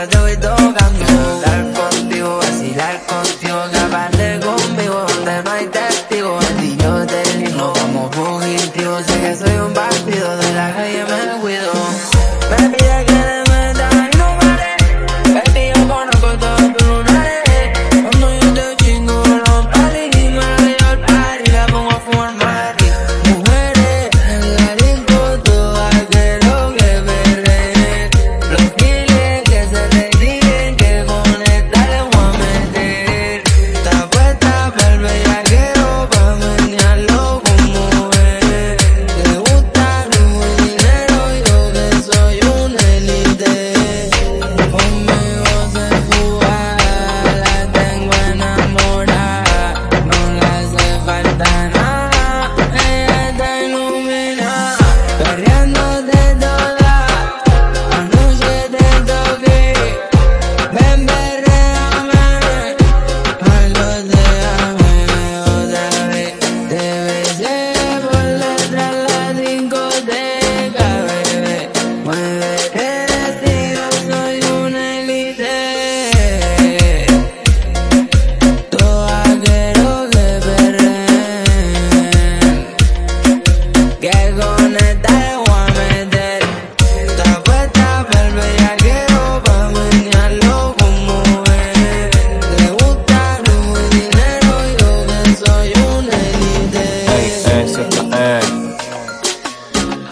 nunca yo voy tocando. Estar contigo, vacilar contigo, escaparte conmigo, donde no hay testigos. El niño del hijo, como fugitivos, sé que soy un partido, de la calle me cuido.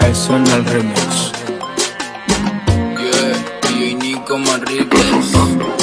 que suena el remix. Yeah, y Nico Manriquez.